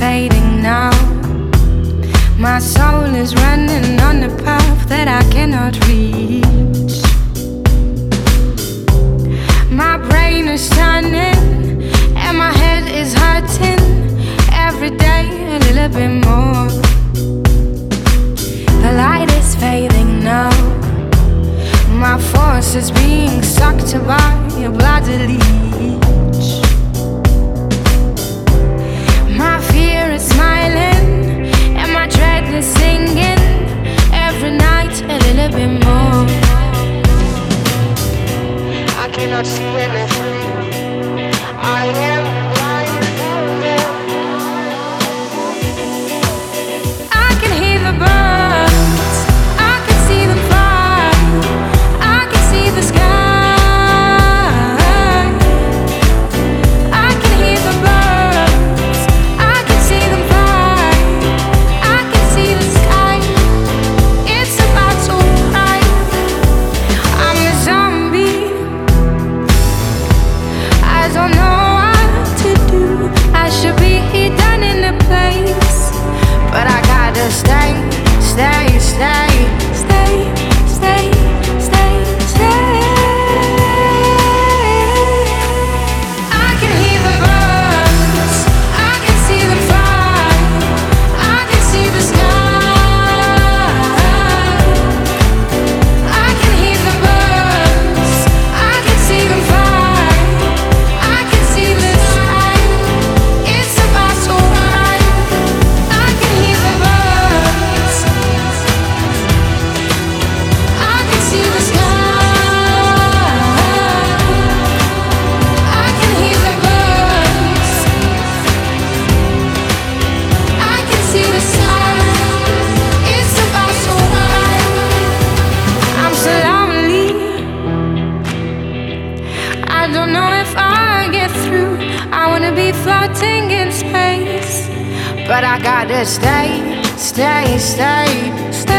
fading now. My soul is running on a path that I cannot reach. My brain is turning and my head is hurting every day a little bit more. The light is fading now. My force is being sucked by your bloody. not feeling free. I am. floating in space, but I gotta stay, stay, stay, stay.